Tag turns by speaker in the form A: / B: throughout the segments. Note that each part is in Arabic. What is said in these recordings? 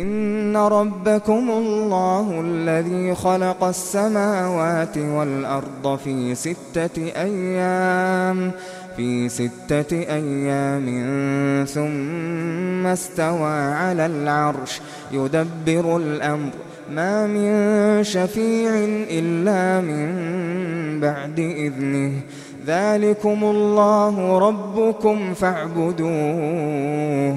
A: إن ربكم الله الذي خلق السماوات والأرض في ستة أيام في ستة أيام ثم استوى على العرش يدبر الأمر. ما من شفيع إلا من بعد إذنه. ذلكم الله ربكم فاعبدوه.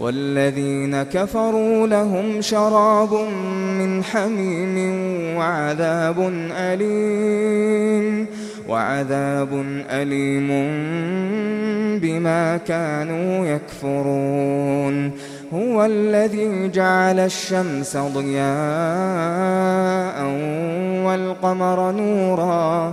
A: والذين كفروا لهم شراب من حميم وعذاب أليم وعذاب أليم بما كانوا يكفرون. هو الذي جعل الشمس ضياء والقمر نورا.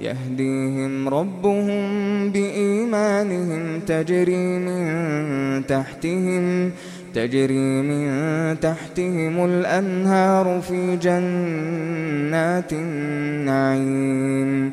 A: يهديهم ربهم بإيمانهم تجري من تحتهم تجري من تحتهم الأنهار في جنات النعيم.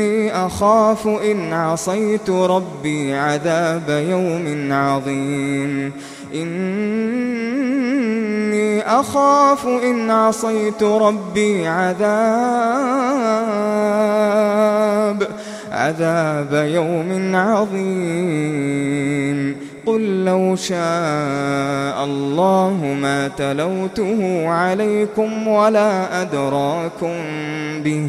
A: إني أخاف إن عصيت ربي عذاب يوم عظيم. إني أخاف إن عصيت ربي عذاب عذاب يوم عظيم. قل لو شاء الله ما تلوته عليكم ولا أدراكم به.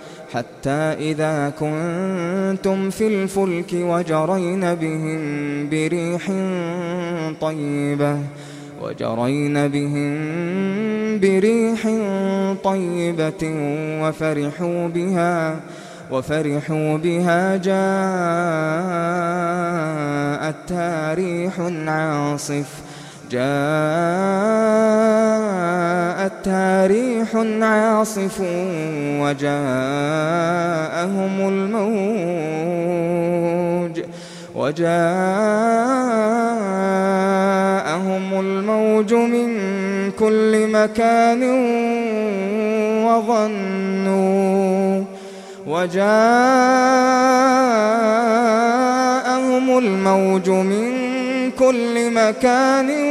A: حتى إذا كنتم في الفلك وجرين بهم بريح طيبة وجرين بهم بريح طيبة وفرحوا بها وفرحوا بها جاءتها ريح عاصف. جاءتها ريح عاصف وجاءهم الموج وجاءهم الموج من كل مكان وظنوا وجاءهم الموج من كل مكان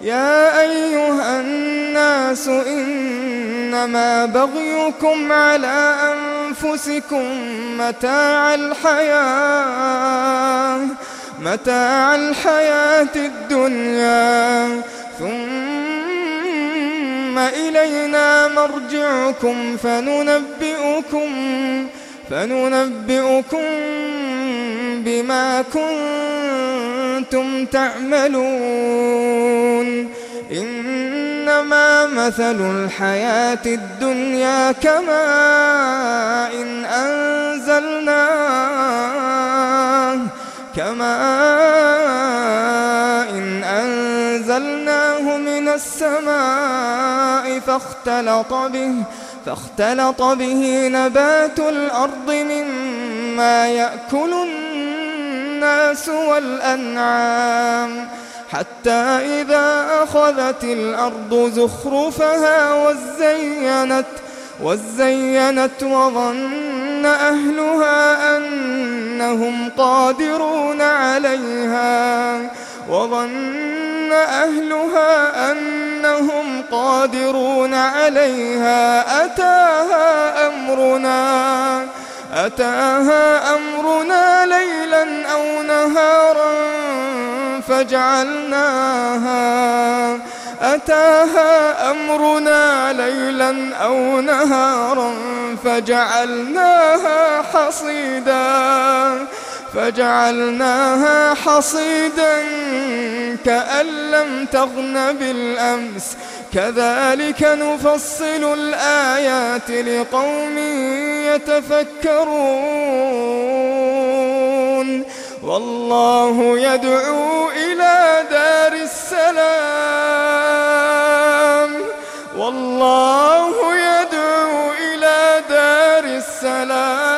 A: يا أيها الناس إنما بغيكم على أنفسكم متاع الحياة متاع الحياة الدنيا. ثم إلينا مرجعكم فننبئكم فننبئكم بما كنتم تعملون إنما مثل الحياة الدنيا كماء إن أنزلناه كماء إن أنزلناه من السماء فاختلط به فاختلط به نبات الأرض مما يأكل الناس والأنعام. حتى إذا أخذت الأرض زخرفها وزينت وزينت وظن أهلها أنهم قادرون عليها. وظن أهلها أنهم قادرون عليها. أتاها أمرنا. أتاها أمرنا ليلا أو نهارا فجعلناها أتاها أمرنا ليلا أو نهارا فجعلناها حصيدا. فجعلناها حصيدا كأن لم تغن بالأمس. كذلك نفصل الآيات لقوم يتفكرون. والله يدعو إلى دار السلام. والله يدعو إلى دار السلام.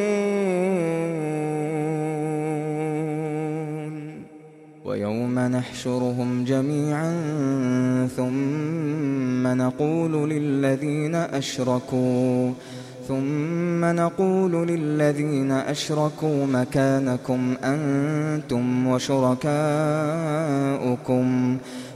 A: نحشرهم جميعا ثم نقول للذين أشركوا ثم نقول للذين أشركوا مكانكم أنتم وشركاؤكم.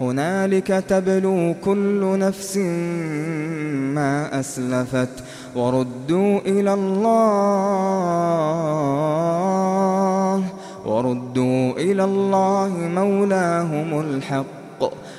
A: هنالك تبلو كل نفس ما أسلفت وردوا إلى الله وردوا إلى الله مولاهم الحق.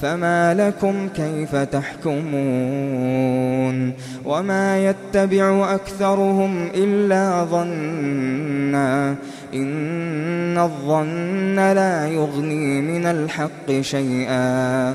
A: فما لكم كيف تحكمون وما يتبع أكثرهم إلا ظنا إن الظن لا يغني من الحق شيئا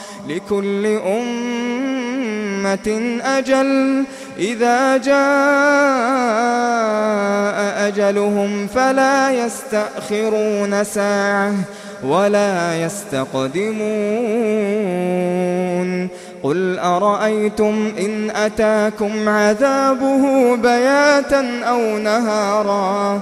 A: لكل أمة أجل. إذا جاء أجلهم فلا يستأخرون ساعة ولا يستقدمون. قل أرأيتم إن أتاكم عذابه بياتا أو نهارا؟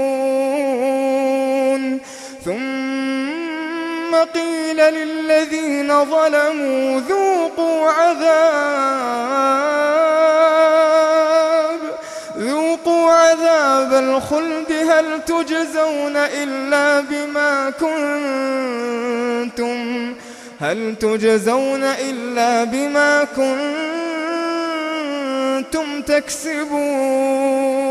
A: ثم قيل للذين ظلموا ذوقوا عذاب ذوقوا عذاب الخلد هل تجزون إلا بما كنتم؟ هل تجزون إلا بما كنتم تكسبون؟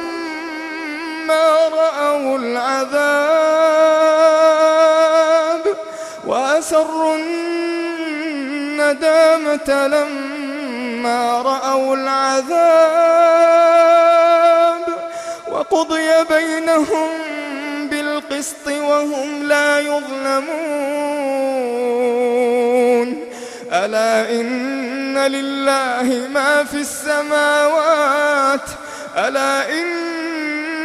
A: رأوا العذاب وأسروا الندامة لما رأوا العذاب وقضي بينهم بالقسط وهم لا يظلمون. ألا إن لله ما في السماوات؟ ألا إن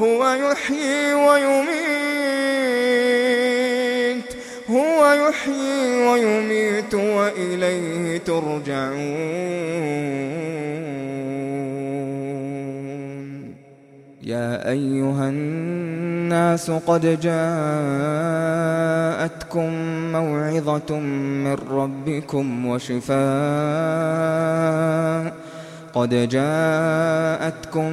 A: هو يحيي ويميت يحيي ويميت وإليه ترجعون. يا أيها الناس قد جاءتكم موعظة من ربكم وشفاء قد جاءتكم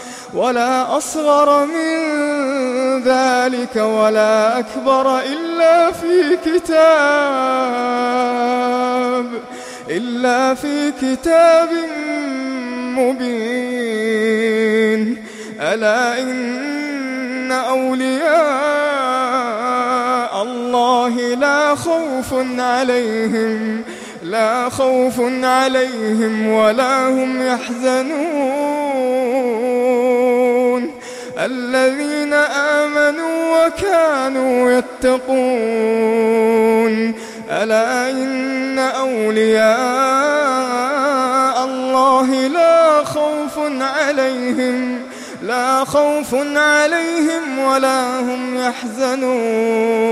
A: ولا أصغر من ذلك ولا أكبر إلا في كتاب إلا في كتاب مبين. ألا إن أولياء الله لا خوف عليهم لا خوف عليهم ولا هم يحزنون. الذين آمنوا وكانوا يتقون. ألا إن أولياء الله لا خوف عليهم لا خوف عليهم ولا هم يحزنون.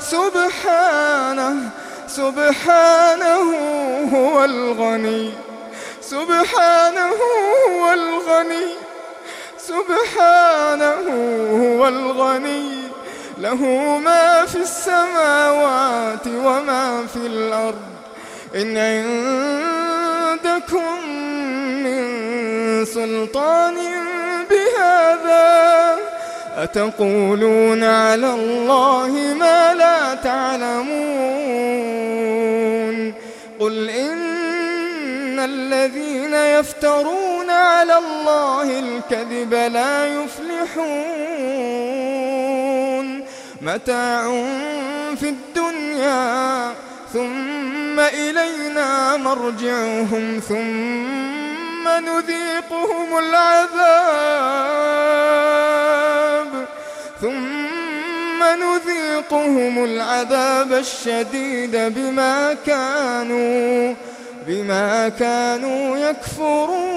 A: سبحانه سبحانه هو الغني. سبحانه هو الغني. سبحانه هو الغني. له ما في السماوات وما في الأرض. إن عندكم من سلطان بهذا أتقولون على الله ما لا تعلمون قل إن الذين يفترون على الله الكذب لا يفلحون متاع في الدنيا ثم إلينا مرجعهم ثم نذيقهم العذاب. ثم نذيقهم العذاب الشديد بما كانوا بما كانوا يكفرون.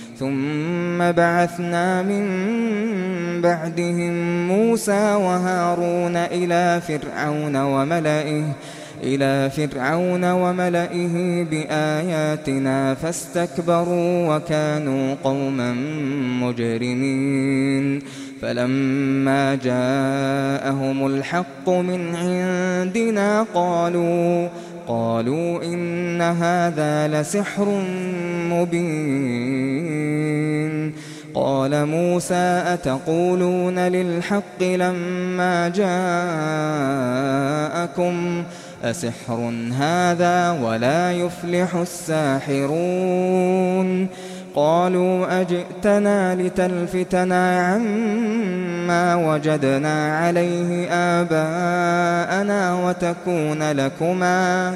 A: ثم بعثنا من بعدهم موسى وهارون إلى فرعون وملئه إلى فرعون وملئه بآياتنا فاستكبروا وكانوا قوما مجرمين. فلما جاءهم الحق من عندنا قالوا قالوا إن هذا لسحر مبين قال موسى أتقولون للحق لما جاءكم؟ أسحر هذا ولا يفلح الساحرون. قالوا أجئتنا لتلفتنا عما وجدنا عليه آباءنا وتكون لكما وتكون لكما؟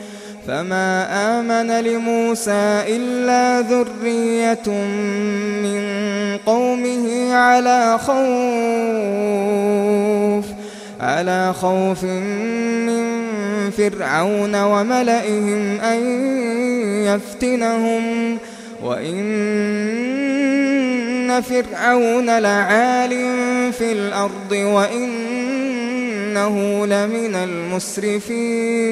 A: فما آمن لموسى إلا ذرية من قومه على خوف على خوف من فرعون وملئهم أن يفتنهم وإن فرعون لعال في الأرض وإنه لمن المسرفين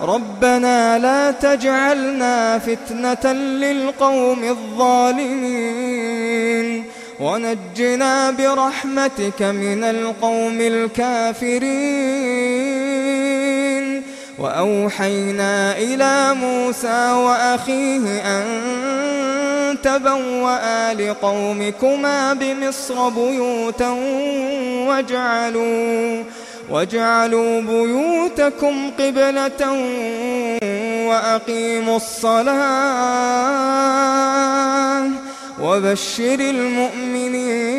A: ربنا لا تجعلنا فتنة للقوم الظالمين. ونجنا برحمتك من القوم الكافرين. وأوحينا إلى موسى وأخيه أن تبوأ لقومكما بمصر بيوتا واجعلوا واجعلوا بيوتكم قبلة وأقيموا الصلاة وبشر المؤمنين.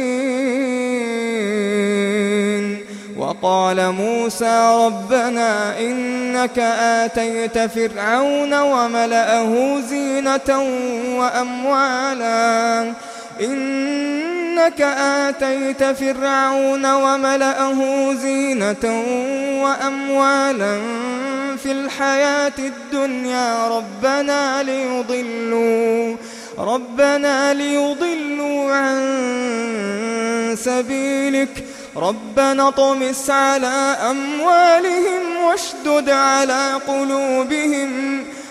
A: وقال موسى ربنا إنك آتيت فرعون وملأه زينة وأموالا. إنك آتيت فرعون وملأه زينة وأموالا في الحياة الدنيا ربنا ليضلوا ربنا ليضلوا عن سبيلك. ربنا طمس على أموالهم واشدد على قلوبهم.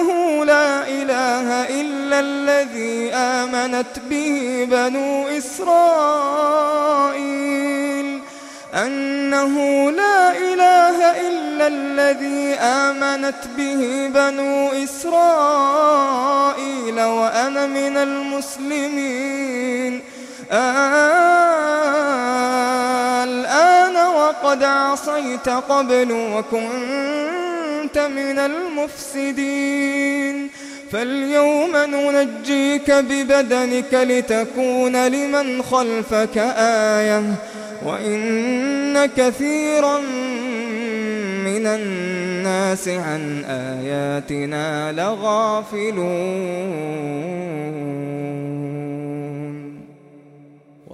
A: أنه لا إله إلا الذي آمنت به بنو إسرائيل. أنه لا إله إلا الذي آمنت به بنو إسرائيل وأنا من المسلمين. الآن وقد عصيت قبل وكنت من المفسدين. فاليوم ننجيك ببدنك لتكون لمن خلفك آية وإن كثيرا من الناس عن آياتنا لغافلون.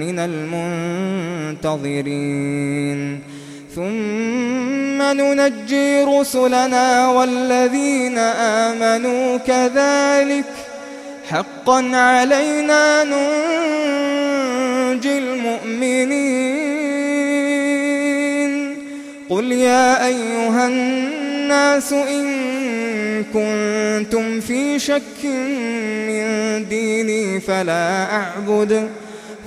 A: من المنتظرين. ثم ننجي رسلنا والذين آمنوا كذلك. حقا علينا ننجي المؤمنين. قل يا أيها الناس إن كنتم في شك من ديني فلا أعبد.